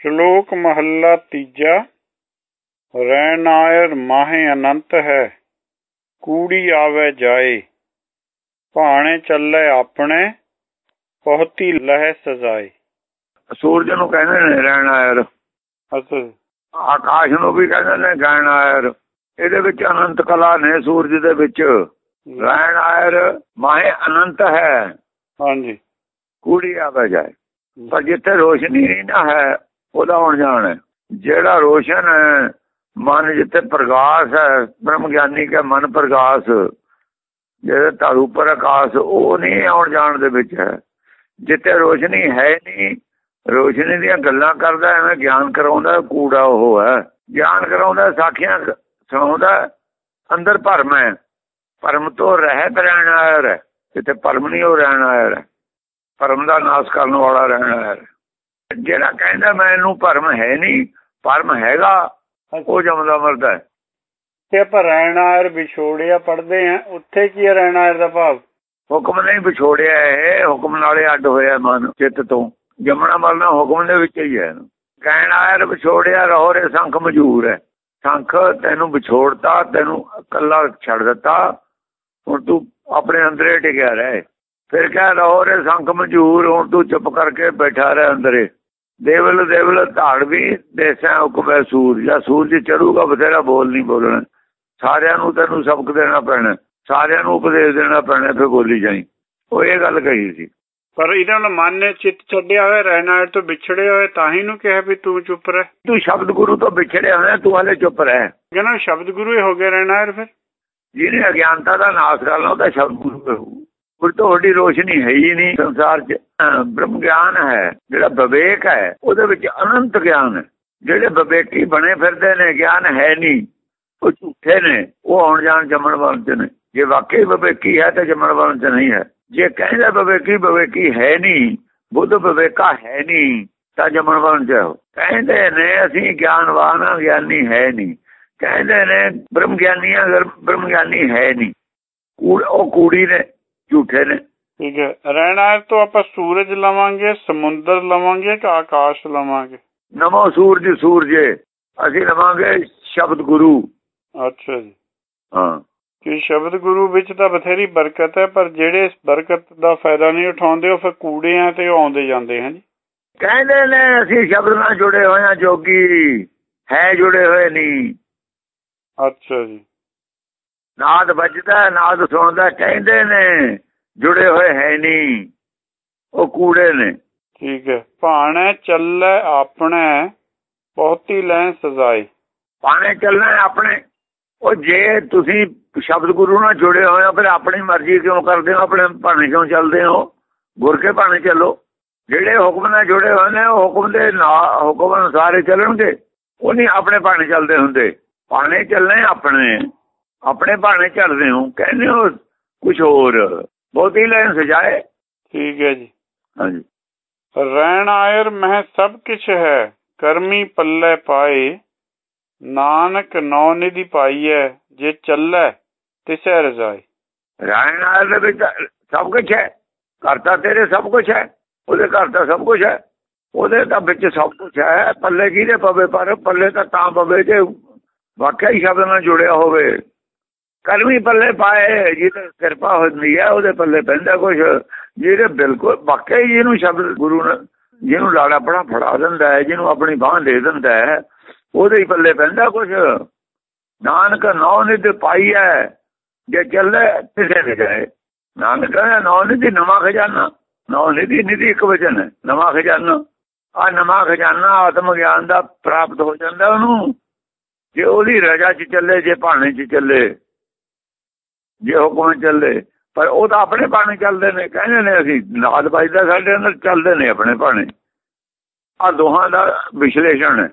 ਸ਼ਲੋਕ ਮਹੱਲਾ ਤੀਜਾ ਰਹਿ ਨਾਇਰ ਮਾਹੇ ਅਨੰਤ ਹੈ ਕੂੜੀ ਆਵੇ ਜਾਏ ਭਾਣੇ ਚੱਲੇ ਆਪਣੇ ਬਹੁਤੀ ਲਹਿ ਸਜ਼ਾਏ। ਸੂਰਜ ਨੂੰ ਕਹਿੰਦੇ ਨੇ ਰਹਿਣ ਆਇਰ ਅੱਛਾ ਆਕਾਸ਼ ਨੂੰ ਵੀ ਕਹਿੰਦੇ ਨੇ ਗੈਣ ਆਇਰ ਇਹਦੇ ਵਿੱਚ ਅਨੰਤ ਕਲਾ ਨੇ ਸੂਰਜ ਦੇ ਵਿੱਚ। ਰਹਿਣ ਆਇਰ ਮਾਹੇ ਅਨੰਤ ਹੈ। ਹਾਂਜੀ। ਕੂੜੀ ਆਵੇ ਜਾਏ। ਪਰ ਜਿੱਥੇ ਰੋਸ਼ਨੀ ਨਹੀਂ ਨਾ ਹੈ ਉਹਦਾ ਹੁਣ ਜਾਣ। ਹੈ ਜਿਹੜਾ ਰੋਸ਼ਨ ਹੈ ਮਨ ਜਿੱਥੇ ਪ੍ਰਗਾਸ ਹੈ ਬ੍ਰਹਮ ਗਿਆਨੀ ਕੇ ਮਨ ਪ੍ਰਗਾਸ, ਜਿਹੜੇ ਧਾਰੂ ਪਰ ਆਕਾਸ਼, ਉਹ ਨਹੀਂ ਆਉਣ ਜਾਣ ਦੇ ਵਿੱਚ ਹੈ। ਜਿੱਥੇ ਰੋਸ਼ਨੀ ਹੈ ਨਹੀਂ, ਰੋਸ਼ਨੀ ਦੀਆਂ ਗੱਲਾਂ ਕਰਦਾ, ਐਵੇਂ ਗਿਆਨ ਕਰਾਉਂਦਾ, ਕੂੜਾ ਉਹ ਹੈ। ਗਿਆਨ ਕਰਾਉਂਦਾ, ਸਾਖੀਆਂ ਸੁਣਾਉਂਦਾ, ਅੰਦਰ ਭਰਮ ਹੈ। ਭਰਮ ਤੋਂ ਰਹਿਤ ਰਹਿਣ ਆਇਆ ਹੈ। ਜਿੱਥੇ ਭਰਮ ਨਹੀਂ ਹੋ ਰਹਿਣ ਆਇਆ ਹੈ। ਭਰਮ ਦਾ ਨਾਸ਼ ਕਰਨ ਵਾਲਾ ਰਹਿਣ ਆਇਆ ਹੈ। ਜਿਹੜਾ ਕਹਿੰਦਾ ਮੈਨੂੰ ਭਰਮ ਹੈ ਨਹੀਂ ਭਰਮ ਹੈਗਾ ਉਹ ਜਮਦਾ ਮਰਦਾ ਤੇ ਆਪਾਂ ਰਹਿਣਾਇਰ ਵਿਛੋੜਿਆ ਪੜਦੇ ਆ ਉੱਥੇ ਕੀ ਹੈ ਰਹਿਣਾਇਰ ਦਾ ਭਾਵ? ਹੁਕਮ ਨਹੀਂ ਵਿਛੋੜਿਆ ਹੈ ਹੁਕਮ ਨਾਲੇ ਅੱਡ ਹੋਇਆ ਮਨ ਚਿੱਤ ਤੋਂ। ਜਮਣਾ ਮਰਨਾ ਹੁਕਮ ਦੇ ਵਿੱਚ ਹੀ ਹੈ। ਕਹਿਣ ਆਇਆ ਵਿਛੋੜਿਆ ਰਹੋ ਰੇ ਸੰਖ ਮਜੂਰ ਹੈ। ਸੰਖ ਤੈਨੂੰ ਵਿਛੋੜਤਾ ਤੈਨੂੰ ਇਕੱਲਾ ਛੱਡ ਦਿੱਤਾ। ਹੁਣ ਤੂੰ ਆਪਣੇ ਅੰਦਰੇ ਟਿਕਿਆ ਰਹਿ। ਫਿਰ ਕਹਿ ਰਹੋ ਰੇ ਸੰਖ ਮਜੂਰ ਹੁਣ ਤੂੰ ਚੁੱਪ ਕਰਕੇ ਬੈਠਾ ਰਹਿ ਅੰਦਰੇ। ਦੇਵਲ ਦੇਵਲ ਧਾੜ ਵੀ ਦੇਸਾਂ ਹੁਕਮੇ ਸੂਰਜ। ਜਾਂ ਸੂਰਜ ਚੜੂਗਾ ਬਥੇਰਾ ਬੋਲ ਨਹੀਂ ਬੋਲਣਾ। ਸਾਰਿਆਂ ਨੂੰ ਤੈਨੂੰ ਸਬਕ ਦੇਣਾ ਪੈਣਾ। ਸਾਰਿਆਂ ਨੂੰ ਉਪਦੇਸ਼ ਦੇਣਾ ਪੈਣਾ ਫਿਰ ਬੋਲੀ ਜਾਈ। ਉਹ ਇਹ ਗੱਲ ਕਹੀ ਸੀ। ਪਰ ਇਹਨਾਂ ਨੂੰ ਮਨ ਨੇ ਚਿੱਤ ਛੱਡਿਆ ਹੋਇਆ ਰਹਿਣਾਇਰ ਤੋਂ ਵਿਛੜੇ ਹੋਏ ਤਾਂ ਹੀ ਨੂੰ ਕਿਹਾ ਵੀ ਤੂੰ ਚੁੱਪ ਰਹਿ। ਤੂੰ ਸ਼ਬਦ ਗੁਰੂ ਤੋਂ ਵਿਛੜਿਆ ਹੋਇਆ ਤੂੰ ਹਲੇ ਚੁੱਪ ਰਹਿ। ਕਹਿੰਦਾ ਸ਼ਬਦ ਗੁਰੂ ਹੀ ਹੋ ਗਿਆ ਰਹਿਣਾਇਰ ਫਿਰ। ਜਿਹਨੇ ਅਗਿਆਨਤਾ ਦਾ ਨਾਸ਼ ਕਰਨਾ ਉਹਦਾ ਸ਼ਬਦ ਗੁਰੂ ਕਹੂ ਉਹ ਤੁਹਾਡੀ ਰੋਸ਼ਨੀ ਹੈ ਹੀ ਨਹੀਂ, ਸੰਸਾਰ 'ਚ ਬ੍ਰਹਮ ਗਿਆਨ ਹੈ, ਜਿਹੜਾ ਵਿਵੇਕ ਹੈ, ਉਹਦੇ ਵਿੱਚ ਅਨੰਤ ਗਿਆਨ ਹੈ। ਜਿਹੜੇ ਵਿਵੇਕੀ ਬਣੇ ਫਿਰਦੇ ਨੇ, ਗਿਆਨ ਹੈ ਨਹੀਂ, ਉਹ ਝੂਠੇ ਨੇ, ਉਹ ਆਉਣ ਜਾਣ ਜੰਮਣ ਵਾਲੇ ਨੇ। ਜੇ ਵਾਕਈ ਵਿਵੇਕੀ ਹੈ ਤਾਂ ਜੰਮਣ ਵਾਲੇ ਨਹੀਂ ਹੈ। ਜੇ ਕਹਿੰਦਾ ਵਿਵੇਕੀ ਵਿਵੇਕੀ ਹੈ ਨਹੀਂ, ਬੁੱਧ ਵਿਵੇਕਾ ਹੈ ਨਹੀਂ, ਤਾਂ ਜੰਮਣ ਵਾਲੇ ਹੋ ਕਹਿੰਦੇ ਨੇ ਅਸੀਂ ਗਿਆਨਵਾਨ ਆ ਗਿਆਨੀ ਹੈ ਨਹੀਂ। ਕਹਿੰਦੇ ਨੇ ਬ੍ਰਹਮ ਗਿਆਨੀ ਅਗਰ ਬ੍ਰਹਮ ਗਿਆਨੀ ਹੈ ਨਹੀਂ। ਉਹ ਕੂੜੀ ਨੇ। ਝੂਠੇ ਨੇ। ਠੀਕ ਹੈ। ਰਹਿਣਾਇਰ ਤੋਂ ਆਪਾਂ ਸੂਰਜ ਲਵਾਂਗੇ ਸਮੁੰਦਰ ਲਵਾਂਗੇ ਕਿ ਆਕਾਸ਼ ਲਵਾਂਗੇ? ਨਮੋ ਸੂਰਜ ਸੂਰਜੇ ਅਸੀਂ ਲਵਾਂਗੇ ਸ਼ਬਦ ਗੁਰੂ। ਅੱਛਾ ਜੀ। ਹਾਂ। ਕਿ ਸ਼ਬਦ ਗੁਰੂ ਵਿੱਚ ਤਾਂ ਬਥੇਰੀ ਬਰਕਤ ਹੈ ਪਰ ਜਿਹੜੇ ਇਸ ਬਰਕਤ ਦਾ ਫਾਇਦਾ ਨਹੀਂ ਉਠਾਉਂਦੇ ਉਹ ਫਿਰ ਕੂੜਿਆਂ ਤੇ ਆਉਂਦੇ ਜਾਂਦੇ ਹਨ ਜੀ। ਕਹਿੰਦੇ ਨੇ ਅਸੀਂ ਸ਼ਬਦ ਨਾਲ ਜੁੜੇ ਹੋਏ ਆ ਜੋਗੀ ਹੈ ਜੁੜੇ ਹੋਏ ਨਹੀਂ। ਅੱਛਾ ਜੀ। ਨਾਦ ਵੱਜਦਾ ਨਾਦ ਸੁਣਦਾ ਕਹਿੰਦੇ ਨੇ ਜੁੜੇ ਹੋਏ ਹੈ ਨਹੀਂ ਉਹ ਕੂੜੇ ਨੇ। ਠੀਕ ਹੈ। ਭਾਣੇ ਚੱਲੇ ਆਪਣੇ ਬਹੁਤੀ ਲੈ ਸਜ਼ਾਏ। ਪਾਣੇ ਚੱਲਣਾ ਆਪਣੇ। ਉਹ ਜੇ ਤੁਸੀਂ ਸ਼ਬਦ ਗੁਰੂ ਨਾਲ ਜੁੜੇ ਹੋਏ ਹੋ ਫਿਰ ਆਪਣੀ ਮਰਜ਼ੀ ਕਿਉਂ ਕਰਦੇ ਹੋ? ਆਪਣੇ ਭਾਣੇ ਕਿਉਂ ਚੱਲਦੇ ਹੋ? ਗੁਰ ਕੇ ਭਾਣੇ ਚੱਲੋ। ਜਿਹੜੇ ਹੁਕਮ ਨਾਲ ਜੁੜੇ ਹੋਏ ਨੇ ਉਹ ਹੁਕਮ ਦੇ ਹੁਕਮ ਅਨੁਸਾਰ ਚੱਲਣਗੇ। ਉਹ ਨਹੀਂ ਆਪਣੇ ਭਾਣੇ ਚੱਲਦੇ ਹੁੰਦੇ। ਭਾਣੇ ਚੱਲਣੇ ਆਪਣੇ। ਆਪਣੇ ਭਾਣੇ ਚੱਲਦੇ ਹੋ ਕਹਿੰਦੇ ਹੋ ਕੁਝ ਹੋਰ। ਬਹੁਤੀ ਲੈਣ ਸਜਾਏ। ਠੀਕ ਹੈ ਜੀ। ਹਾਂਜੀ। ਰਹਿਣ ਆਇਰ ਮਹਿ ਸਭ ਕੁਛ ਹੈ ਕਰਮੀ ਪੱਲੇ ਪਾਏ। ਨਾਨਕ ਨੌ ਨਿਧੀ ਪਾਈਐ ਜੇ ਚੱਲੇ ਤਿਸੈ ਰਜ਼ਾਏ। ਰਹਿਣ ਆਇਰ ਦੇ ਵਿੱਚ ਸਭ ਕੁਝ ਹੈ। ਕਰਤਾ ਤੇਰੇ ਸਭ ਕੁਝ ਹੈ ਉਹਦੇ ਘਰ ਤਾਂ ਸਭ ਕੁਝ ਹੈ। ਉਹਦੇ ਤਾਂ ਵਿੱਚ ਸਭ ਕੁਝ ਹੈ ਪੱਲੇ ਕਿਹਦੇ ਪਵੇ ਪਰ ਪੱਲੇ ਤਾਂ ਤਾਂ ਪਵੇ ਜੇ ਵਾਕਿਆ ਹੀ ਸ਼ਬਦ ਨਾਲ ਜੁੜਿਆ ਹੋਵੇ। ਕਰਮੀ ਪੱਲੇ ਪਾਏ, ਜਿਹਦੇ ਕਿਰਪਾ ਹੁੰਦੀ ਹੈ ਉਹਦੇ ਪੱਲੇ ਪੈਂਦਾ ਕੁਝ ਜਿਹੜੇ ਬਿਲਕੁਲ ਵਾਕਿਆ ਹੀ ਇਹਨੂੰ ਸ਼ਬਦ ਗੁਰੂ ਨੇ, ਜਿਹਨੂੰ ਲਾੜਾ ਪੜਾ ਫੜਾ ਦਿੰਦਾ ਹੈ, ਜਿਹਨੂੰ ਆਪਣੀ ਬਾਹ ਦੇ ਦਿੰਦਾ ਹੈ, ਉਹਦੇ ਹੀ ਪੱਲੇ ਪੈਂਦਾ ਕੁਝ ਨਾਨਕ ਨੌ ਨਿਧ ਪਾਈ ਹੈ ਜੇ ਚੱਲੇ ਕਿਸੇ ਦੇ ਜਾਏ। ਨਾਨਕ ਨੌ ਨਿਧੀ ਨਵਾਂ ਖਜ਼ਾਨਾ, ਨੌ ਨਿਧੀ ਨਿਧੀ ਇੱਕ ਵਚਨ ਹੈ ਨਵਾਂ ਖਜ਼ਾਨਾ। ਆ ਨਵਾਂ ਖਜ਼ਾਨਾ ਆਤਮ ਗਿਆਨ ਦਾ ਪ੍ਰਾਪਤ ਹੋ ਜਾਂਦਾ ਉਹਨੂੰ। ਜੇ ਉਹਦੀ ਰਜਾ 'ਚ ਚੱਲੇ, ਜੇ ਭਾਣੇ 'ਚ ਚੱਲੇ ਜੇ ਹੁਕਮ ਚੱਲੇ ਪਰ ਉਹ ਤਾਂ ਆਪਣੇ ਭਾਣੇ ਚੱਲਦੇ ਨੇ ਕਹਿੰਦੇ ਨੇ ਅਸੀਂ ਨਾਦ ਵੱਜਦਾ ਸਾਡੇ ਅੰਦਰ ਚੱਲਦੇ ਨੇ ਆਪਣੇ ਭਾਣੇ। ਆ ਦੋਹਾਂ ਦਾ ਵਿਸ਼ਲੇਸ਼ਣ ਹੈ।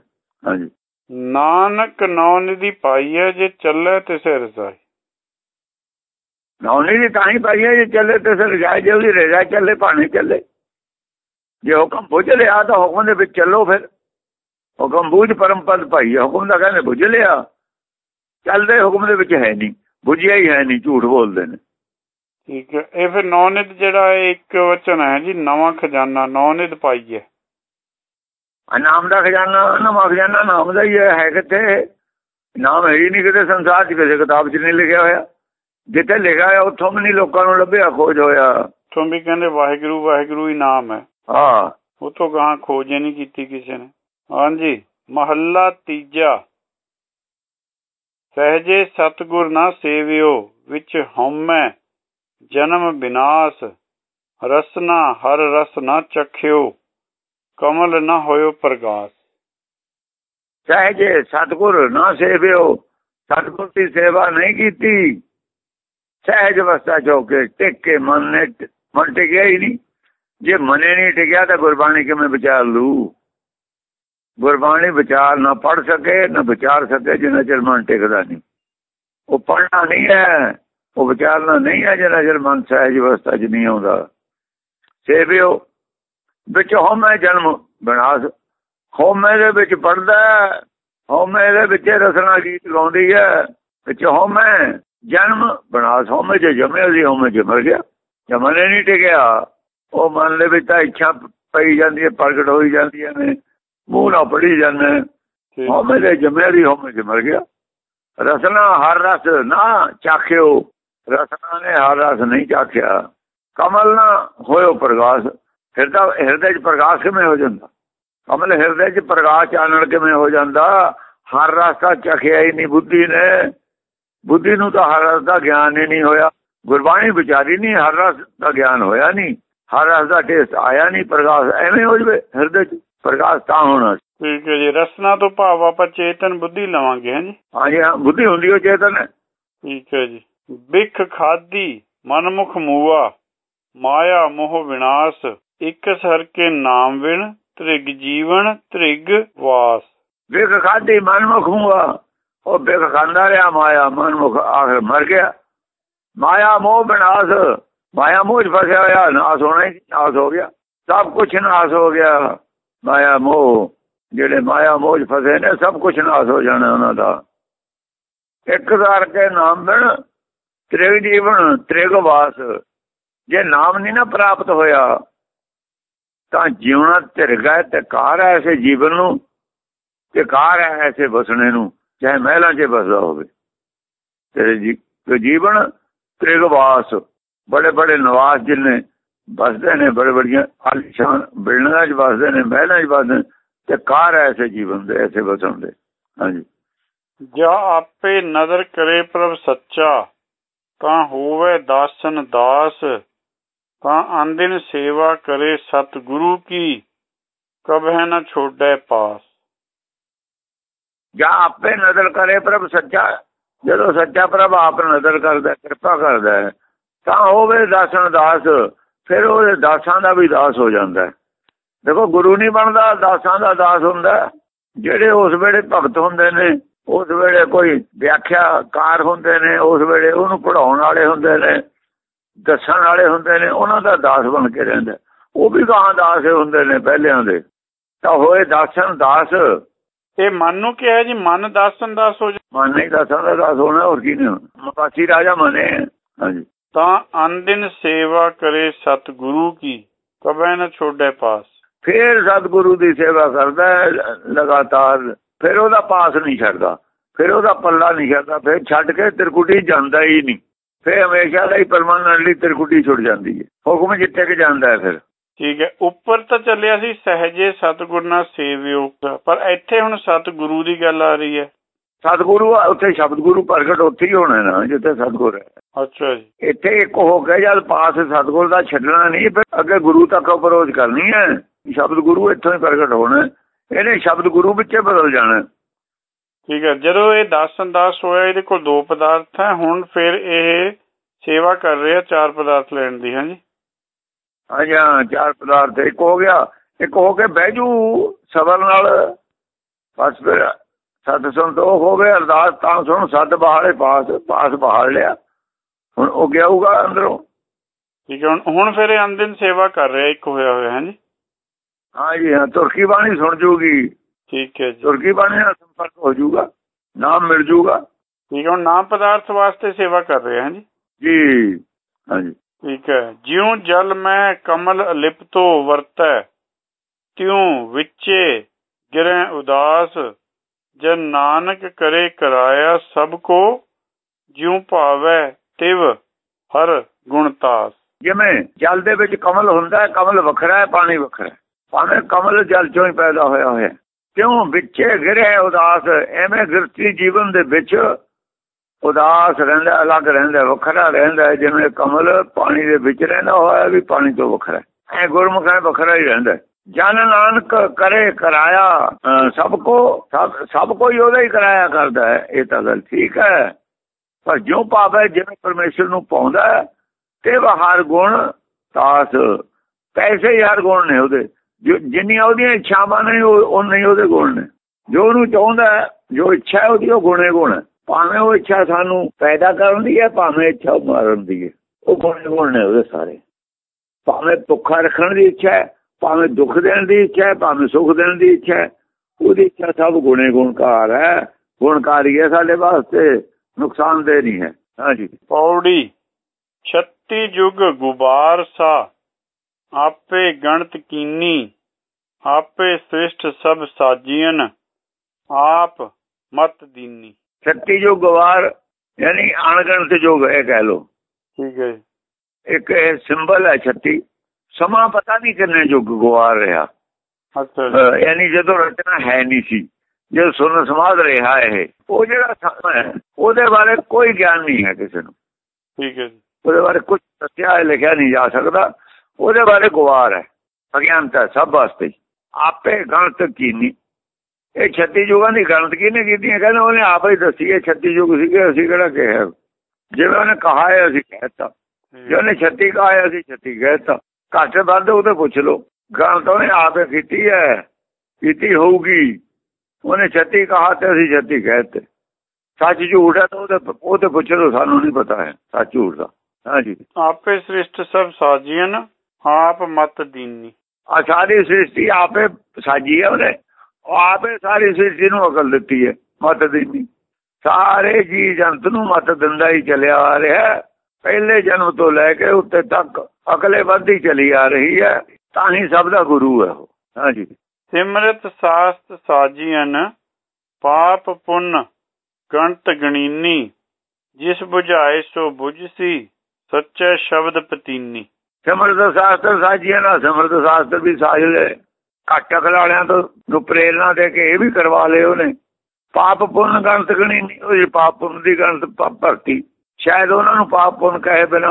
ਹਾਂਜੀ। ਨਾਨਕ ਨੌ ਨਿਧੀ ਪਾਈਐ ਜੇ ਚੱਲੇ ਤਿਸੇ ਰਜ਼ਾਈ ਨੌ ਨਿਧੀ ਤਾਂ ਹੀ ਪਾਈਐ ਜੇ ਚੱਲੇ ਤਿਸੇ ਰਜ਼ਾਈ ਜੇ ਉਹਦੀ ਰਜ਼ਾ ਚੱਲੇ ਭਾਣੇ ਚੱਲੇ। ਜੇ ਹੁਕਮ ਬੁੱਝ ਲਿਆ ਤਾਂ ਹੁਕਮ ਦੇ ਵਿੱਚ ਚੱਲੋ ਫਿਰ। ਹੁਕਮ ਬੁੱਝ ਪਰਮ ਪਦ ਭਾਈ ਹੁਕਮ ਦਾ ਕਹਿੰਦੇ ਬੁੱਝ ਲਿਆ। ਚੱਲਦੇ ਹੁਕਮ ਦੇ ਵਿੱਚ ਹੈ ਨਹੀਂ। ਬੁੱਝਿਆ ਹੀ ਹੈ ਨਹੀਂ ਝੂਠ ਬੋਲਦੇ ਨੇ। ਠੀਕ ਹੈ। ਇਹ ਫਿਰ ਨੌਨਿਤ ਜਿਹੜਾ ਇੱਕ ਵਚਨ ਹੈ ਜੀ ਨਵਾਂ ਖਜ਼ਾਨਾ ਨੌਨਿਤ ਪਾਈਏ। ਨਾਮ ਦਾ ਖਜ਼ਾਨਾ ਨਾਮ ਖਜ਼ਾਨਾ ਨਾਮ ਦਾ ਹੀ ਹੈ ਹੈ ਕਿੱਥੇ? ਨਾਮ ਹੈ ਹੀ ਨਹੀਂ ਕਿਤੇ ਸੰਸਾਰ 'ਚ ਕਿਸੇ ਕਿਤਾਬ 'ਚ ਨਹੀਂ ਲਿਖਿਆ ਹੋਇਆ। ਜਿੱਥੇ ਲਿਖਿਆ ਹੋਇਆ ਉੱਥੋਂ ਵੀ ਨਹੀਂ ਲੋਕਾਂ ਨੂੰ ਲੱਭਿਆ ਖੋਜ ਹੋਇਆ। ਤੋਂ ਵੀ ਕਹਿੰਦੇ ਵਾਹਿਗੁਰੂ ਵਾਹਿਗੁਰੂ ਹੀ ਨਾਮ ਹੈ। ਹਾਂ। ਉਤੋਂ ਗਾਂ ਖੋਜ ਹੀ ਨਹੀਂ ਕੀਤੀ ਕਿਸੇ ਨੇ। ਹਾਂਜੀ ਮਹੱਲਾ ਤੀਜਾ। ਸਹਜੇ ਸਤਗੁਰ ਨਾ ਸੇਵਿਓ, ਵਿੱਚ ਹਉਮੈ ਜਨਮ ਵਿਨਾਸ਼ ਰਸਨਾ ਹਰ ਰਸ ਨਾ ਚਖਿਓ, ਕਮਲ ਨਾ ਹੋਇਓ ਪ੍ਰਗਾਸ। ਸਹਜੇ ਸਤਗੁਰ ਨਾ ਸੇਵਿਓ, ਸਤਗੁਰ ਦੀ ਸੇਵਾ ਨਹੀਂ ਕੀਤੀ, ਸਹਿਜ ਅਵਸਥਾ ਚੋਕੇ ਟਿਕ ਕੇ ਮਨ ਨੇ, ਮਨ ਟਿਕਿਆ ਹੀ ਨਹੀਂ। ਜੇ ਮਨੇ ਨਹੀਂ ਟਿਕਿਆ ਤਾਂ ਗੁਰਬਾਣੀ ਕਿਵੇਂ ਵਿਚਾਰ ਲੂ? ਗੁਰਬਾਣੀ ਵਿਚਾਰ ਨਾ ਪੜ ਸਕੇ, ਨਾ ਵਿਚਾਰ ਸਕੇ, ਜਿੰਨਾ ਚਿਰ ਮਨ ਟਿਕਦਾ ਨਹੀਂ। ਉਹ ਪੜਨਾ ਨਹੀਂ ਹੈ, ਉਹ ਵਿਚਾਰਨਾ ਨਹੀਂ ਹੈ, ਜਿੰਨਾ ਚਿਰ ਮਨ ਸਹਿਜ ਅਵਸਥਾ 'ਚ ਨਹੀਂ ਆਉਂਦਾ। ਸੇਵਿਓ ਵਿੱਚ ਹਉਮੈ ਜਨਮ ਵਿਨਾਸ਼ ਹਉਮੈ ਦੇ ਵਿੱਚ ਪੜਦਾ ਹਉਮੈ ਦੇ ਵਿੱਚ ਰਸਨਾ ਗੀਤ ਗਾਉਂਦੀ ਹੈ, ਵਿੱਚ ਹਉਮੈ ਜਨਮ ਬਿਨਾਸ ਹਉਮੈ ਜੇ ਜਮਿਆ ਸੀ, ਹਉਮੈ ਚ ਮਰ ਗਿਆ। ਜਮਨੇ ਨਹੀਂ ਟਿਕਿਆ। ਉਹ ਮਨ ਦੇ ਵਿੱਚ ਤਾਂ ਇੱਛਾ ਪਈ ਜਾਂਦੀ ਹੈ, ਪ੍ਰਗਟ ਹੋਈ ਜਾਂਦੀਆਂ ਨੇ। ਮੂੰਹ ਨਾਲ ਪੜੀ ਜਾਂਦੇ ਹਉਮੈ ਦੇ ਜਮਿਆ ਦੀ ਹਉਮੈ ਚ ਮਰ ਗਿਆ। ਰਸਨਾ ਹਰ ਰਸ ਨਾ ਚਾਖਿਓ। ਰਸਨਾ ਨੇ ਹਰ ਰਸ ਨਹੀਂ ਚਾਖਿਆ। ਕਮਲ ਨਾ ਹੋਇਓ ਪ੍ਰਗਾਸ। ਹਿਰਦਾ ਹਿਰਦੇ 'ਚ ਪ੍ਰਕਾਸ਼ ਕਿਵੇਂ ਹੋ ਜਾਂਦਾ? ਕਮਲ ਹਿਰਦੇ 'ਚ ਪ੍ਰਕਾਸ਼ ਆਨਣ ਕਿਵੇਂ ਹੋ ਜਾਂਦਾ? ਹਰ ਰਸਤਾ ਚਖਿਆ ਹੀ ਨਹੀਂ ਬੁੱਧੀ ਨੇ। ਬੁੱਧੀ ਨੂੰ ਤਾਂ ਹਰ ਰਸ ਦਾ ਗਿਆਨ ਹੀ ਨਹੀਂ ਹੋਇਆ। ਗੁਰਬਾਣੀ ਵਿਚਾਰੀ ਨਹੀਂ ਹਰ ਰਸ ਦਾ ਗਿਆਨ ਹੋਇਆ ਨਹੀਂ। ਹਰ ਰਸ ਦਾ ਟੇਸਟ ਆਇਆ ਨਹੀਂ ਪ੍ਰਕਾਸ਼ ਐਵੇਂ ਹੋ ਜਵੇ ਹਿਰਦੇ 'ਚ। ਪ੍ਰਕਾਸ਼ ਤਾਂ ਹੋਣਾ ਠੀਕ ਹੈ ਜੀ ਰਸਨਾ ਤੋਂ ਭਾਵ ਆਪਾਂ ਚੇਤਨ ਬੁੱਧੀ ਲਵਾਂਗੇ ਹਾਂਜੀ ਹਾਂਜੀ ਹਾਂ ਬੁੱਧੀ ਹੁੰਦੀ ਉਹ ਚੇਤਨ। ਹੈ ਠੀਕ ਹੈ ਜੀ। ਬਿਖ ਖਾਦੀ ਮਨਮੁਖ ਮੂਆ ਮਾਇਆ ਮੋਹ ਵਿਨਾਸ਼ ਇੱਕ ਸਰ ਕੇ ਨਾਮ ਵਿਣ ਤ੍ਰਿਗ ਜੀਵਨ ਤ੍ਰਿਗ ਵਾਸ। ਬਿਖ ਖਾਦੀ ਮਨਮੁਖ ਮੂਆ। ਉਹ ਬਿਖ ਖਾਂਦਾ ਰਿਹਾ ਮਾਇਆ ਮਨਮੁਖ ਆਖਰ ਮਰ ਗਿਆ। ਮਾਇਆ ਮੋਹ ਵਿਨਾਸ਼ ਮਾਇਆ ਮੋਹ ਫਸਿਆ ਹੋਇਆ ਨਾਸ ਹੋਣਾ ਹੀ ਨਾਸ ਹੋ ਗਿਆ। ਸਭ ਕੁਝ ਨਾਸ ਹੋ ਗਿਆ। ਮਾਇਆ ਮੋਹ, ਜਿਹੜੇ ਮਾਇਆ ਮੋਹ ਫਸੇ ਨੇ, ਸਭ ਕੁਝ ਨਾਸ ਹੋ ਜਾਣਾ ਉਹਨਾਂ ਦਾ। ਇੱਕ ਦਰ ਨਾਮ ਬਣ ਤ੍ਰਿਗ ਜੀਵਨ, ਤ੍ਰਿਗ ਵਾਸ। ਜੇ ਨਾਮ ਨਹੀਂ ਨਾ ਪ੍ਰਾਪਤ ਹੋਇਆ, ਤਾਂ ਜਿਉਣਾ ਧਿਰਗਾ ਤੇ ਕਾਰ ਹੈ ਐਸੇ ਜੀਵਨ ਨੂੰ, ਤੇ ਕਾਰ ਹੈ ਐਸੇ ਬਸਣੇ ਨੂੰ, ਚਾਹੇ ਮਹਿਲਾਂ 'ਚ ਬਸਦਾ ਹੋਵੇ। ਤੇਰੇ ਜੀਵਨ ਤ੍ਰਿਗ ਵਾਸ। ਬੜੇ ਬੜੇ ਨਿਵਾਸ ਜਿਨੇ ਬਸਦੇ ਨੇ ਬੜੇ ਬੜੀਆਂ ਆਲੀਸ਼ਾਨ ਬਿਲਡਿੰਗਾਂ 'ਚ ਬਸਦੇ ਨੇ ਮਹਿਲਾਂ 'ਚ ਬਸਦੇ ਤੇ ਕਾਰ ਹੈ ਐਸੇ ਜੀਵਨ ਦੇ ਐਸੇ ਬਸਣ ਦੇ। ਹਾਂਜੀ। ਜਾ ਆਪੇ ਨਜ਼ਰ ਕਰੇ ਪ੍ਰਭ ਸੱਚਾ ਤਾਂ ਹੋਵੇ ਦਾਸਨ ਦਾਸ ਤਾਂ ਅੰਦਿਨ ਸੇਵਾ ਕਰੇ ਸਤ ਗੁਰੂ ਕੀ ਕਬਹਿ ਨਾ ਛੋੜੈ ਪਾਸ। ਜਾਂ ਆਪੇ ਨਜ਼ਰ ਕਰੇ ਪ੍ਰਭ ਸੱਚਾ ਜਦੋਂ ਸੱਚਾ ਪ੍ਰਭ ਆਪ ਨਜ਼ਰ ਕਰਦਾ ਕਿਰਪਾ ਕਰਦਾ ਤਾਂ ਹੋਵੇ ਦਾਸਨ ਦਾਸ ਫਿਰ ਉਹਦੇ ਦਾਸਾਂ ਦਾ ਵੀ ਦਾਸ ਹੋ ਜਾਂਦਾ ਦੇਖੋ ਗੁਰੂ ਨਹੀਂ ਬਣਦਾ ਦਾਸਾਂ ਦਾ ਦਾਸ ਹੁੰਦਾ ਜਿਹੜੇ ਉਸ ਵੇਲੇ ਭਗਤ ਹੁੰਦੇ ਨੇ ਉਸ ਵੇਲੇ ਕੋਈ ਵਿਆਖਿਆਕਾਰ ਹੁੰਦੇ ਨੇ ਉਸ ਵੇਲੇ ਉਹਨੂੰ ਪੜਾਉਣ ਵਾਲੇ ਹੁੰਦੇ ਨੇ ਦੱਸਣ ਵਾਲੇ ਹੁੰਦੇ ਨੇ ਉਹਨਾਂ ਦਾ ਦਾਸ ਬਣ ਕੇ ਰਹਿੰਦਾ ਉਹ ਵੀ ਗਾਂ ਦਾਸ ਹੁੰਦੇ ਨੇ ਪਹਿਲਿਆਂ ਦੇ। ਤਾਂ ਹੋਏ ਦਾਸਨ ਦਾਸ। ਇਹ ਮਨ ਨੂੰ ਕਿਹਾ ਜੀ? ਮਨ ਦਾਸਨ ਦਾਸ ਹੋ ਜਾ ਮਨ ਨਹੀਂ ਦਾਸਾਂ ਦਾ ਦਾਸ ਹੋਣਾ ਹੋਰ ਕੀ ਨਹੀਂ ਮਕਾਸੀ ਰਾਜਾ ਮਨੇ ਹਾਂਜੀ। ਤਾਂ ਅੰਦਿਨ ਸੇਵਾ ਕਰੇ ਸਤ ਗੁਰੂ ਕੀ ਕਬੈ ਨਾ ਛੋੜੈ ਪਾਸ। ਫਿਰ ਸਤਿਗੁਰੂ ਦੀ ਸੇਵਾ ਕਰਦਾ ਲਗਾਤਾਰ। ਫਿਰ ਉਹਦਾ ਪਾਸ ਨਹੀਂ ਛੱਡਦਾ। ਫਿਰ ਉਹਦਾ ਪੱਲਾ ਨਹੀਂ ਛੱਡਦਾ। ਫਿਰ ਛੱਡ ਕੇ ਤਿਰਕੁਟੀ ਜਾਂਦਾ ਹੀ ਨਹੀਂ। ਫਿਰ ਹਮੇਸ਼ਾ ਲਈ ਪਰਮਾਨੈਂਟਲੀ ਤਿਰਕੁਟੀ ਛੁੱਟ ਜਾਂਦੀ ਹੈ। ਹੁਕਮ ਜਿੱਤੇ ਕੇ ਜਾਂਦਾ ਹੈ ਫਿਰ। ਠੀਕ ਹੈ। ਉੱਪਰ ਤਾਂ ਚੱਲਿਆ ਸੀ ਸਹਜੇ ਸਤਗੁਰ ਨਾਲ ਸੇਵਿਓ ਪਰ ਇੱਥੇ ਹੁਣ ਸਤਗੁਰੂ ਦੀ ਗੱਲ ਆ ਰਹੀ ਹੈ। ਸਤਗੁਰੂ ਉੱਥੇ ਸ਼ਬਦ ਗੁਰੂ ਪ੍ਰਗਟ ਉੱਥੇ ਹੀ ਹੋਣਾ ਨਾ ਜਿੱਥੇ ਸਤਗੁਰ ਹੈ। ਅੱਛਾ ਜੀ। ਇੱਥੇ ਇੱਕ ਹੋ ਗਿਆ ਜਦ ਪਾਸ ਸਤਗੁਰ ਦਾ ਛੱਡਣਾ ਨਹੀਂ ਫਿਰ ਅੱਗੇ ਗੁਰੂ ਤੱਕ ਅਪਰੋਚ ਕਰਨੀ ਹੈ ਸ਼ਬਦ ਗੁਰੂ ਇੱਥੋਂ ਹੀ ਪ੍ਰਗਟ ਹੋਣਾ ਇਹਨੇ ਸ਼ਬਦ ਗੁਰੂ ਵਿੱਚੇ ਬਦਲ ਜਾਣਾ। ਠੀਕ ਹੈ ਜਦੋਂ ਇਹ ਦਾਸ ਹੋਇਆ ਇਹਦੇ ਕੋਲ ਦੋ ਪਦਾਰਥ ਹੈ ਹੁਣ ਫਿਰ ਇਹ ਸੇਵਾ ਕਰ ਰਿਹਾ ਚਾਰ ਪਦਾਰਥ ਲੈਣ ਦੀ ਹਾਂਜੀ? ਹਾਂ ਚਾਰ ਪਦਾਰਥ ਇੱਕ ਹੋ ਗਿਆ ਇੱਕ ਹੋ ਕੇ ਬਹਿਜੂ ਸਬਰ ਨਾਲ ਬਸ ਫਿਰ ਸਤ ਸੰਤੋਖ ਹੋ ਗਏ ਅਰਦਾਸ ਤਾਂ ਸੁਣ ਸੱਤ ਬਹਾਲੇ ਪਾਸ ਪਾਸ ਬਹਾਲ ਲਿਆ। ਹੁਣ ਉਹ ਗਿਆ ਹੋਊਗਾ ਅੰਦਰੋਂ। ਠੀਕ ਹੈ ਹੁਣ ਫਿਰ ਇਹ ਅੰਦਿਨ ਸੇਵਾ ਕਰ ਰਿਹਾ ਇੱਕ ਹੋਇਆ ਹੋਇਆ ਹੈ ਜੀ? ਹਾਂ ਜੀ ਹਾਂ ਤੁਰਕੀ ਬਾਣੀ ਸੁਣ ਜੂਗੀ। ਠੀਕ ਹੈ ਜੀ। ਤੁਰਕੀ ਬਾਣੀ ਨਾਲ ਸੰਪਰਕ ਹੋ ਜਾਊਗਾ ਨਾਮ ਮਿਲ ਜਾਊਗਾ ਠੀਕ ਹੈ ਹੁਣ ਨਾਮ ਪਦਾਰਥ ਵਾਸਤੇ ਸੇਵਾ ਕਰ ਰਹੇ ਹਾਂ ਜੀ? ਜੀ ਹਾਂਜੀ ਠੀਕ ਹੈ ਜਿਉ ਜਲ ਮੈਂ ਕਮਲ ਲਿਪਤੋ ਵਰਤੈ ਤਿਉ ਵਿੱਚੇ ਉਦਾਸ ਜਨ ਨਾਨਕ ਕਰੇ ਕਰਾਇਆ ਸਭ ਕੋ, ਜਿਉ ਭਾਵੈ ਤਿਵ ਹਰ ਗੁਣਤਾਸ ਜਿਵੇਂ ਜਲ ਦੇ ਵਿੱਚ ਕਮਲ ਹੁੰਦਾ ਹੈ, ਕਮਲ ਵੱਖਰਾ ਹੈ, ਪਾਣੀ ਵੱਖਰਾ ਹੈ। ਭਾਵੇਂ ਕਮਲ ਜਲ ਚੋਂ ਹੀ ਪੈਦਾ ਹੋਇਆ ਹੋਇਆ ਕਿਉਂ ਵਿੱਚੇ ਗਿਰੇ ਉਦਾਸ, ਐਵੇਂ ਗਿਰਤੀ ਜੀਵਨ ਦੇ ਵਿੱਚ ਉਦਾਸ ਰਹਿੰਦਾ, ਅਲੱਗ ਰਹਿੰਦਾ, ਵੱਖਰਾ ਰਹਿੰਦਾ ਜਿਵੇਂ ਕਮਲ ਪਾਣੀ ਦੇ ਵਿੱਚ ਰਹਿੰਦਾ ਹੋਇਆ ਵੀ ਪਾਣੀ ਤੋਂ ਵੱਖਰਾ ਐ ਗੁਰਮੁਖ ਹੈ ਵੱਖਰਾ ਹੀ ਰਹਿੰਦਾ ਜਨ ਨਾਨਕ ਕਰੇ ਕਰਾਇਆ ਸਭ ਕੋ, ਸਭ ਕੋਈ ਉਹਦਾ ਹੀ ਕਰਾਇਆ ਕਰਦਾ ਹੈ, ਇਹ ਤਾਂ ਗੱਲ ਠੀਕ ਹੈ। ਪਰ ਜੋ ਪਾਵੇ ਜਿਵੇਂ ਪਰਮੇਸ਼ਰ ਨੂੰ ਪਾਉਂਦਾ ਤੇ ਹਰ ਗੁਣ ਤਾਸ ਪੈਸੇ ਹੀ ਹਰ ਗੁਣ ਨੇ ਉਹਦੇ। ਜਿੰਨੀਆਂ ਉਹਦੀਆਂ ਇੱਛਾਵਾਂ ਨੇ, ਉਹ ਨਹੀਂ ਉਹਦੇ ਗੁਣ ਨੇ। ਜੋ ਉਹਨੂੰ ਚਾਹੁੰਦਾ ਜੋ ਇੱਛਾ ਹੈ, ਉਹਦੀ ਉਹ ਗੁਣੇ ਗੁਣ ਭਾਵੇਂ ਉਹ ਇੱਛਾ ਸਾਨੂੰ ਪੈਦਾ ਕਰਨ ਦੀ ਹੈ, ਭਾਵੇਂ ਇੱਛਾ ਮਾਰਨ ਦੀ ਹੈ। ਉਹ ਗੁਣੇ ਗੁਣ ਨੇ ਉਹਦੇ ਸਾਰੇ। ਭਾਵੇਂ ਭੁੱਖਾ ਰੱਖਣ ਦੀ ਇੱਛਾ ਹੈ ਭਾਵੇਂ ਦੁੱਖ ਦੇਣ ਦੀ ਇੱਛਾ ਹੈ ਭਾਵੇਂ ਸੁੱਖ ਦੇਣ ਦੀ ਇੱਛਾ ਹੈ ਉਹਦੀ ਇੱਛਾ ਸਭ ਗੁਣੇ ਗੁਣਕਾਰ ਹੈ। ਗੁਣਕਾਰੀ ਹੈ ਸਾਡੇ ਵਾਸਤੇ ਨੁਕਸਾਨਦੇ ਨਹੀਂ ਹੈ। ਹਾਂਜੀ। ਪੌੜੀ 36 ਯੁਗ ਗੁਬਾਰ ਸਾ ਆਪੇ ਗਣਤ ਕੀਨੀ ਆਪੇ ਸ੍ਰਿਸ਼ਟ ਸਭ ਸਾਜੀਨ ਆਪ ਮਤ ਦੀਨੀ। 36 ਯੁਗ ਗੁਬਾਰ ਯਾਨੀ ਅਣਗਣਤ ਯੁਗ ਹੈ ਕਹਿ ਲੋ ਠੀਕ ਹੈ ਇੱਕ ਇਹ ਸਿੰਬਲ ਹੈ 36 ਸਮਾਂ ਪਤਾ ਨਹੀਂ ਕਿੰਨੇ ਯੁੱਗ ਗੁਆਰ ਰਿਹਾ। ਅੱਛਾ ਯਾਨੀ ਜਦੋਂ ਰਚਨਾ ਹੈ ਨਹੀਂ ਸੀ ਜੇ ਸੁਣ ਸਮਾਦ ਰਿਹਾ ਇਹ ਉਹ ਜਿਹੜਾ ਸਮਾਂ ਹੈ ਉਹਦੇ ਬਾਰੇ ਕੋਈ ਗਿਆਨ ਨਹੀਂ ਹੈ ਕਿਸੇ ਨੂੰ। ਠੀਕ ਹੈ ਉਹਦੇ ਬਾਰੇ ਕੁਝ ਦੱਸਿਆ ਲਿਖਿਆ ਨਹੀਂ ਜਾ ਸਕਦਾ। ਉਹਦੇ ਬਾਰੇ ਗੁਆਰ ਹੈ ਅਗਿਆਨਤਾ ਸਭ ਵਾਸਤੇ। ਆਪੇ ਗਣਤ ਕੀਨੀ। ਇਹ 36 ਯੁਗਾਂ ਦੀ ਗਣਤ ਕਿਹਨੇ ਕੀਤੀ ਹੈ? ਕਹਿੰਦੇ ਉਹਨੇ ਆਪ ਹੀ ਦੱਸੀ ਹੈ 36 ਯੁਗ ਸੀਗੇ ਅਸੀਂ ਕਿਹੜਾ ਕਿਹਾ? ਜਿਵੇਂ ਉਹਨੇ ਕਹਾ ਹੈ ਅਸੀਂ ਕਹਿਤਾ। ਜੇ ਉਹਨੇ 36 ਕਹਾ ਹੈ ਅਸੀਂ 36 ਕਹਿਤਾ। ਘੱਟ ਵੱਧ ਉਹ ਤੇ ਪੁੱਛ ਲਓ। ਗੱਲ ਤਾਂ ਉਹਨੇ ਆਪੇ ਕੀਤੀ ਹੈ। ਕੀਤੀ ਹੋਊਗੀ। ਉਹਨੇ 36 ਕਹਾ ਤੇ ਅਸੀਂ 36 ਕਹਿਤੇ। ਸੱਚ ਝੂਠ ਹੈ ਤਾਂ ਉਹਦੇ ਉਹ ਤੇ ਪੁੱਛ ਲਓ ਸਾਨੂੰ ਨਹੀਂ ਪਤਾ ਹੈ ਸੱਚ ਝੂਠ ਦਾ। ਹਾਂਜੀ ਆਪੇ ਸ੍ਰਿਸ਼ਟ ਸਭ ਸਾਜੀਨ ਆਪ ਮਤ ਦੀਨੀ। ਆ ਸਾਰੀ ਸ੍ਰਿਸ਼ਟੀ ਆਪੇ ਸਾਜੀ ਹੈ ਉਹਨੇ। ਆਪੇ ਸਾਰੀ ਸ੍ਰਿਸ਼ਟੀ ਨੂੰ ਅਕਲ ਦਿੱਤੀ ਹੈ ਮਤ ਦੀਨੀ। ਸਾਰੇ ਜੀ ਜੰਤ ਨੂੰ ਮਤ ਦਿੰਦਾ ਹੀ ਚੱਲਿਆ ਆ ਰਿਹਾ ਪਹਿਲੇ ਜਨਮ ਤੋਂ ਲੈ ਕੇ ਉੱਤੇ ਤੱਕ ਅਕਲੇ ਵੱਧਦੀ ਚਲੀ ਆ ਰਹੀ ਹੈ ਤਾਂ ਹੀ ਸਭ ਦਾ ਗੁਰੂ ਹੈ ਉਹ। ਹਾਂਜੀ। ਸਿਮਰਤ ਸਾਸਤ ਸਾਜੀਨ ਪਾਪ ਪੁੰਨ ਗੰਤ ਗਣੀਨੀ ਜਿਸ 부ਝਾਏ ਸੋ 부ਝਸੀ ਸੱਚੇ ਸ਼ਬਦ ਪਤੀਨੀ। ਸਿਮਰਤ ਸਾਸਤਰ ਸਾਜੀਆਂ ਨਾਲ ਸਿਮਰਤ ਸਾਸਤਰ ਵੀ ਸਾਜ ਲੈ ਘੱਟ ਅਕਲ ਵਾਲਿਆਂ ਤੋਂ ਪ੍ਰੇਰਣਾ ਦੇ ਕੇ ਇਹ ਵੀ ਕਰਵਾ ਲਏ ਉਹਨੇ। ਪਾਪ ਪੁੰਨ ਗੰਤ ਗਣੀਨੀ ਉਹ ਪਾਪ ਪੁੰਨ ਦੀ ਗੰਤ ਭਰਤੀ। ਸ਼ਾਇਦ ਉਹਨਾਂ ਨੂੰ ਪਾਪ ਪੁੰਨ ਕਹੇ ਬਿਨਾ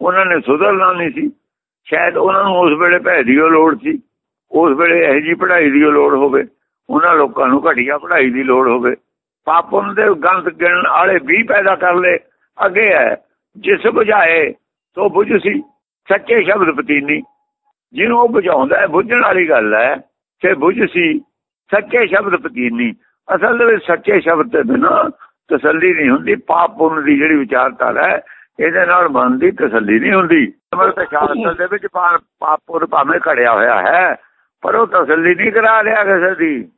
ਉਹਨਾਂ ਨੇ ਸੁਧਰਨਾ ਨਹੀਂ ਸੀ। ਸ਼ਾਇਦ ਉਹਨਾਂ ਨੂੰ ਉਸ ਵੇਲੇ ਭੈ ਦੀ ਲੋੜ ਸੀ। ਉਸ ਵੇਲੇ ਇਹ ਜੀ ਪੜ੍ਹਾਈ ਦੀ ਲੋੜ ਹੋਵੇ। ਉਹਨਾਂ ਲੋਕਾਂ ਨੂੰ ਘਟੀਆ ਪੜ੍ਹਾਈ ਦੀ ਲੋੜ ਹੋਵੇ। ਪਾਪ ਦੇ ਗੰਤ ਗਿਣਨ ਵਾਲੇ ਵੀ ਪੈਦਾ ਕਰ ਲੇ ਅੱਗੇ ਹੈ, ਜਿਸ ਬੁਝਾਏ ਤੋ ਬੁਝ ਸੀ। ਸੱਚੇ ਸ਼ਬਦ ਪਤੀਨੀ, ਜਿਹਨੂੰ ਉਹ ਬੁਝਾਉਂਦਾ ਹੈ, ਬੁੱਝਣ ਵਾਲੀ ਗੱਲ ਹੈ। ਤੇ ਬੁਝ ਸੀ ਸੱਚੇ ਸ਼ਬਦ ਪਤੀਨੀ। ਅਸਲ ਵਿੱਚ ਸੱਚੇ ਸ਼ਬਦ ਤੇ ਬਿਨਾ ਤਸੱਲੀ ਨਹੀਂ ਹੁੰਦੀ। ਪਾਪ ਪੁੰਨ ਦੀ ਜਿਹੜੀ ਵਿਚਾਰਧਾਰਾ ਹੈ ਇਹਦੇ ਨਾਲ ਮਨ ਦੀ ਤਸੱਲੀ ਨਹੀਂ ਹੁੰਦੀ। ਅਮਰਤ ਸ਼ਾਸਤਰ ਦੇ ਵਿੱਚ ਪਾਪ ਪੁੰਨ ਭਾਵੇਂ ਘੜਿਆ ਹੋਇਆ ਹੈ ਪਰ ਉਹ ਤਸੱਲੀ ਨਹੀਂ ਕਰਾ ਰਿਹਾ ਕਿਸੇ ਦੀ।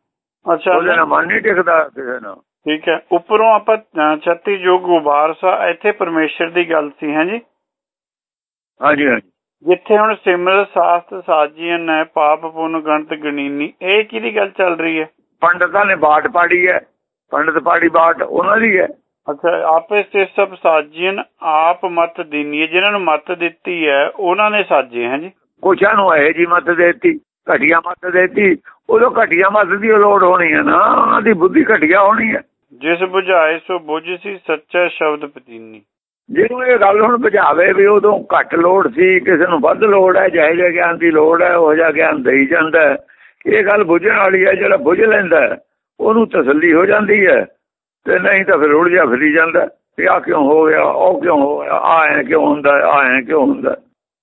ਅੱਛਾ। ਉਹਦੇ ਨਾਲ ਮਨ ਨਹੀਂ ਟਿਕਦਾ ਕਿਸੇ ਨਾਲ। ਠੀਕ ਹੈ। ਉੱਪਰੋਂ ਆਪਾਂ 36 ਯੁੱਗ ਉਬਾਰਸਾ ਇੱਥੇ ਪਰਮੇਸ਼ਰ ਦੀ ਗੱਲ ਸੀ ਹੈ ਜੀ? ਹਾਂਜੀ ਹਾਂਜੀ। ਜਿੱਥੇ ਹੁਣ ਸਿਮਰ ਸਾਸਤ ਸਾਜੀਆਂ ਨੇ ਪਾਪ ਪੁੰਨ ਗਣਤ ਗਣੀਨੀ ਇਹ ਕਿਹਦੀ ਗੱਲ ਚੱਲ ਰਹੀ ਹੈ? ਪੰਡਤਾਂ ਨੇ ਬਾਟ ਪਾੜੀ ਹੈ। ਪੰਡਤ ਪਾੜੀ ਬਾਟ ਉਹਨਾਂ ਦੀ ਹੈ। ਅੱਛਾ ਆਪੇ ਸੇ ਸਭ ਸਾਜੀਆਂ ਆਪ ਮਤ ਦੀਨੀ ਜਿਨ੍ਹਾਂ ਨੂੰ ਮਤ ਦਿੱਤੀ ਹੈ ਉਹਨਾਂ ਨੇ ਸਾਜੇ ਹੈ ਜੀ? ਕੁਛਾਂ ਨੂੰ ਇਹ ਜੀ ਮਤ ਦੇਤੀ ਘਟੀਆ ਮਤ ਦੇਤੀ ਉਦੋਂ ਘਟੀਆ ਮਤ ਦੀ ਲੋੜ ਹੋਣੀ ਹੈ ਨਾ ਉਹਨਾਂ ਦੀ ਬੁੱਧੀ ਘਟੀਆ ਹੋਣੀ ਹੈ। ਜਿਸ ਬੁਝਾਏ ਸੋ ਬੁਝ ਸੀ ਸੱਚਾ ਸ਼ਬਦ ਪਤੀਨੀ। ਜਿਹਨੂੰ ਇਹ ਗੱਲ ਹੁਣ ਬੁਝਾਵੇ ਵੀ ਉਦੋਂ ਘੱਟ ਲੋੜ ਸੀ ਕਿਸੇ ਨੂੰ ਵੱਧ ਲੋੜ ਹੈ ਜਿਹੇ ਜਿਹੇ ਗਿਆਨ ਦੀ ਲੋੜ ਹੈ ਉਹ ਜਿਹਾ ਗਿਆਨ ਦੇਈ ਜਾਂਦਾ ਇਹ ਗੱਲ ਬੁਝਣ ਵਾਲੀ ਹੈ ਜਿਹੜਾ ਬੁਝ ਲੈਂਦਾ ਉਹਨੂੰ ਤਸੱਲੀ ਹੋ ਜਾਂਦੀ ਹੈ। ਤੇ ਨਹੀਂ ਤਾਂ ਫਿਰ ਉੜ ਜਾ ਫਿਰੀ ਜਾਂਦਾ। ਕਿ ਆ ਕਿਉਂ ਹੋ ਗਿਆ ਉਹ ਕਿਉਂ ਹੋ ਗਿਆ ਆ ਐ ਕਿਉਂ ਹੁੰਦਾ ਆ ਐ ਕਿਉਂ ਹੁੰਦਾ।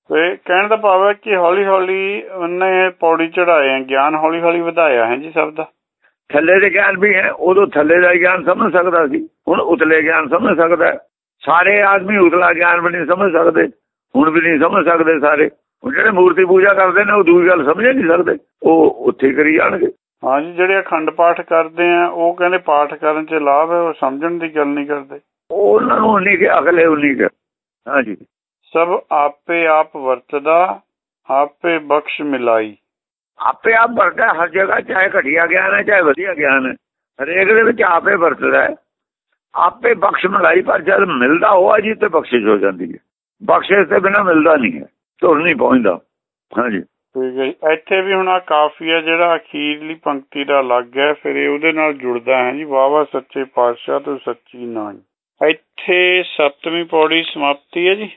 ਤੇ ਕਹਿਣ ਦਾ ਭਾਵ ਹੈ ਕਿ ਹੌਲੀ ਹੌਲੀ ਉਹਨੇ ਪੌੜੀ ਚੜਾਏ ਆ ਗਿਆਨ ਹੌਲੀ ਹੌਲੀ ਵਧਾਇਆ ਹੈ ਜੀ ਸਭ ਦਾ। ਥੱਲੇ ਦੇ ਗਿਆਨ ਵੀ ਹੈ ਉਦੋਂ ਥੱਲੇ ਦਾ ਗਿਆਨ ਸਮਝ ਸਕਦਾ ਸੀ ਹੁਣ ਉਤਲੇ ਗਿਆਨ ਸਮਝ ਸਕਦਾ ਸਾਰੇ ਆਦਮੀ ਉਤਲਾ ਗਿਆਨ ਵੀ ਨਹੀਂ ਸਮਝ ਸਕਦੇ ਹੁਣ ਵੀ ਨਹੀਂ ਸਮਝ ਸਕਦੇ ਸਾਰੇ। ਉਹ ਜਿਹੜੇ ਮੂਰਤੀ ਪੂਜਾ ਕਰਦੇ ਨੇ ਉਹ ਦੂਜੀ ਗੱਲ ਸਮਝ ਨਹੀਂ ਸਕਦੇ ਉਹ ਉੱਥੇ ਕਰੀ ਜਾਣਗੇ। ਹਾਂਜੀ ਜਿਹੜੇ ਅਖੰਡ ਪਾਠ ਕਰਦੇ ਆ ਉਹ ਕਹਿੰਦੇ ਪਾਠ ਕਰਨ 'ਚ ਲਾਭ ਹੈ ਉਹ ਸਮਝਣ ਦੀ ਗੱਲ ਨਹੀਂ ਕਰਦੇ। ਉਹਨਾਂ ਨੂੰ ਨਹੀਂ ਕਿ ਅਗਲੇ ਉਨੀ ਕਿ। ਹਾਂਜੀ। ਸਭ ਆਪੇ ਆਪ ਵਰਤਦਾ ਆਪੇ ਬਖਸ਼ ਮਿਲਾਈ। ਆਪੇ ਆਪ ਵਰਤਦਾ ਹਰ ਜਗ੍ਹਾ ਚਾਹੇ ਘਟੀਆ ਗਿਆਨ ਹੈ ਚਾਹੇ ਵਧੀਆ ਗਿਆਨ ਹੈ। ਹਰੇਕ ਦੇ ਵਿੱਚ ਆਪੇ ਵਰਤਦਾ ਹੈ। ਆਪੇ ਬਖਸ਼ ਮਲਾਈ ਪਰ ਜਦ ਮਿਲਦਾ ਹੋਆ ਜੀ ਤੇ ਬਖਸ਼ਿਸ਼ ਹੋ ਜਾਂਦੀ ਹੈ। ਬਖਸ਼ਿਸ਼ ਤੇ ਬਿਨਾ ਮਿਲਦਾ ਨਹੀਂ ਹੈ ਧੁਰ ਨਹੀਂ ਪਹੁੰਚਦਾ। ਹਾਂਜੀ। ਠੀਕ ਹੈ ਜੀ। ਇੱਥੇ ਵੀ ਹੁਣ ਆ ਕਾਫੀਆ ਜਿਹੜਾ ਅਖੀਰਲੀ ਪੰਕਤੀ ਦਾ ਅਲੱਗ ਹੈ, ਫਿਰ ਇਹ ਉਹਦੇ ਨਾਲ ਜੁੜਦਾ ਹੈ ਜੀ ਵਾਵਾ ਸੱਚੇ ਪਾਤਸ਼ਾਹ ਤੋਂ ਸੱਚੀ ਨਾਈ ਇੱਥੇ ਸੱਤਵੀਂ ਪੌੜੀ ਸਮਾਪਤੀ ਹੈ ਜੀ